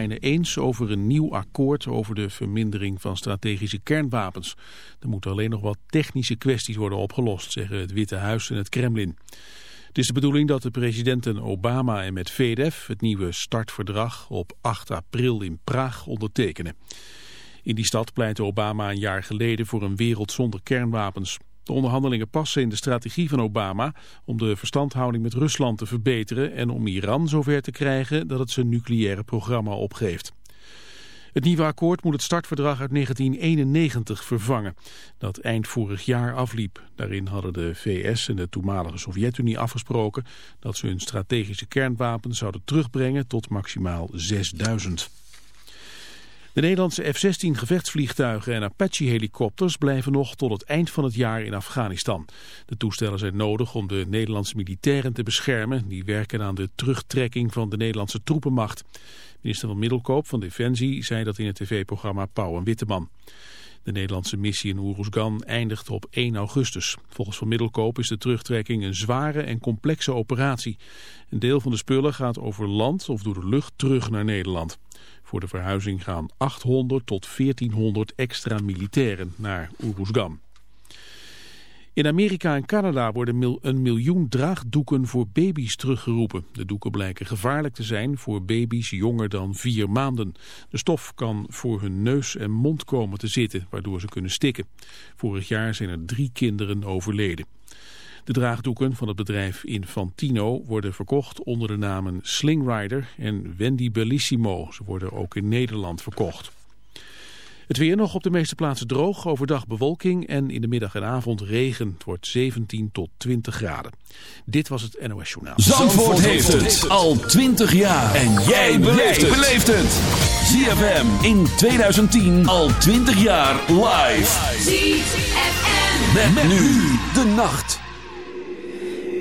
eens over een nieuw akkoord over de vermindering van strategische kernwapens. Er moeten alleen nog wat technische kwesties worden opgelost, zeggen het Witte Huis en het Kremlin. Het is de bedoeling dat de presidenten Obama en Medvedev het nieuwe startverdrag op 8 april in Praag ondertekenen. In die stad pleitte Obama een jaar geleden voor een wereld zonder kernwapens. De onderhandelingen passen in de strategie van Obama om de verstandhouding met Rusland te verbeteren en om Iran zover te krijgen dat het zijn nucleaire programma opgeeft. Het nieuwe akkoord moet het startverdrag uit 1991 vervangen, dat eind vorig jaar afliep. Daarin hadden de VS en de toenmalige Sovjet-Unie afgesproken dat ze hun strategische kernwapens zouden terugbrengen tot maximaal 6000. De Nederlandse F-16 gevechtsvliegtuigen en Apache-helikopters blijven nog tot het eind van het jaar in Afghanistan. De toestellen zijn nodig om de Nederlandse militairen te beschermen. Die werken aan de terugtrekking van de Nederlandse troepenmacht. Minister van Middelkoop van Defensie zei dat in het tv-programma Pauw en Witteman. De Nederlandse missie in Oeruzgan eindigt op 1 augustus. Volgens Van Middelkoop is de terugtrekking een zware en complexe operatie. Een deel van de spullen gaat over land of door de lucht terug naar Nederland. Voor de verhuizing gaan 800 tot 1400 extra militairen naar Uruzgan. In Amerika en Canada worden een miljoen draagdoeken voor baby's teruggeroepen. De doeken blijken gevaarlijk te zijn voor baby's jonger dan vier maanden. De stof kan voor hun neus en mond komen te zitten, waardoor ze kunnen stikken. Vorig jaar zijn er drie kinderen overleden. De draagdoeken van het bedrijf Infantino worden verkocht onder de namen Slingrider en Wendy Bellissimo. Ze worden ook in Nederland verkocht. Het weer nog op de meeste plaatsen droog, overdag bewolking en in de middag en avond regen. Het wordt 17 tot 20 graden. Dit was het NOS Journaal. Zandvoort, heeft het al 20 jaar. En jij beleeft het. ZFM in 2010 al 20 jaar live. ZFM. Met, nu de nacht.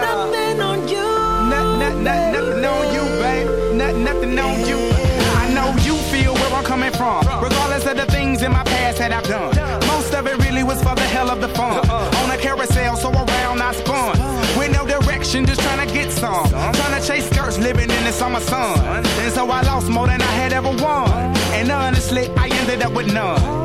Nothing on you, nothing on babe. Nothing, nothing on you. I know you feel where I'm coming from. Regardless of the things in my past that I've done. Most of it really was for the hell of the fun. On a carousel, so around I spun. With no direction, just trying to get some. Trying to chase skirts, living in the summer sun. And so I lost more than I had ever won. And honestly, I ended up with none.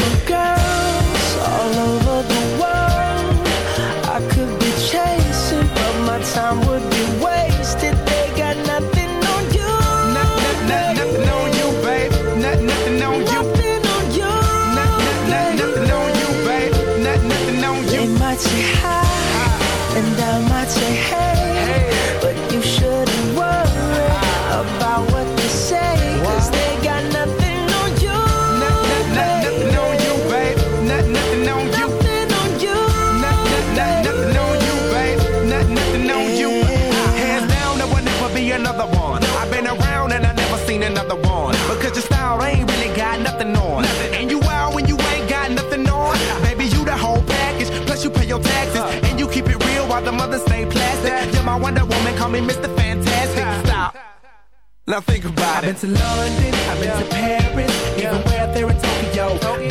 say hey, call me Mr. Fantastic. Stop. Now think about I've it. been to London, I've been to Paris, yeah. even where there in Tokyo. Back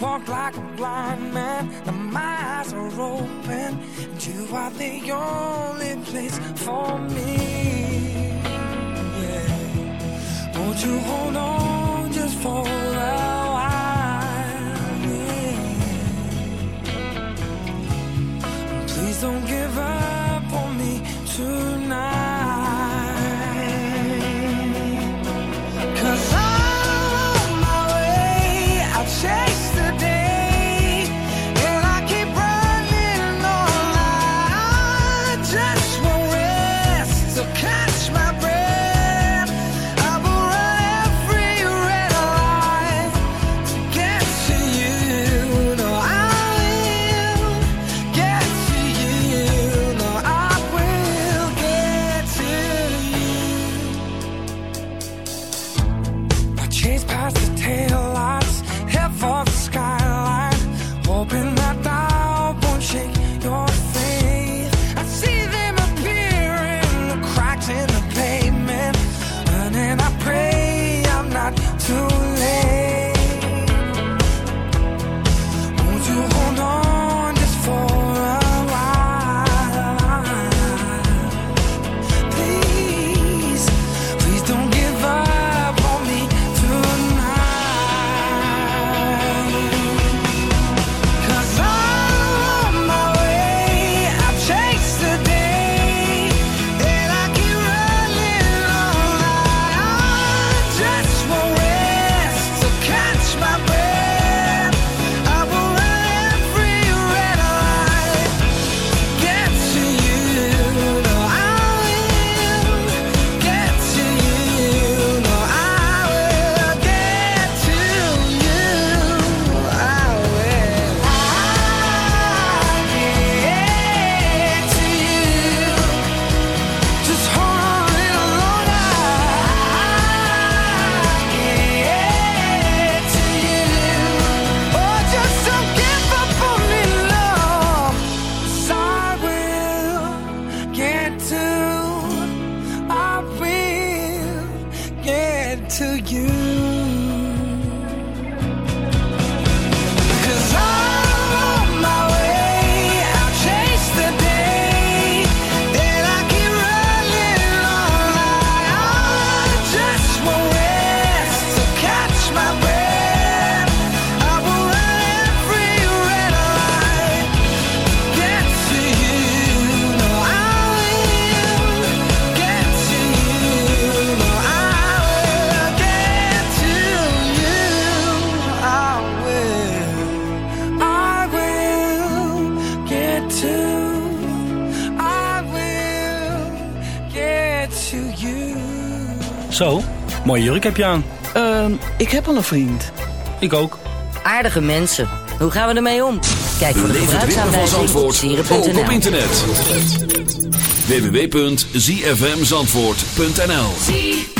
walk like a blind man, and my eyes are open, and you are the only place for me. Yeah. Won't you hold on just for a while? Yeah. Please don't give Ik heb je aan? Ehm, ik heb al een vriend. Ik ook. Aardige mensen. Hoe gaan we ermee om? Kijk voor de gebruiksaanwijzing op sieren.nl. op internet. www.zfmzandvoort.nl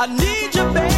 I need you, baby.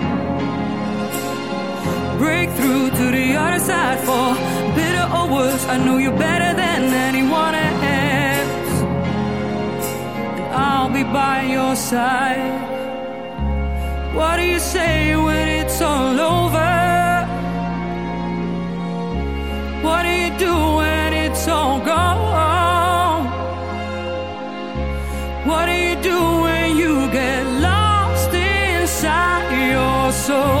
Break through to the other side for bitter or worse. I know you better than anyone else. And I'll be by your side. What do you say when it's all over? What do you do when it's all gone? What do you do when you get lost inside your soul?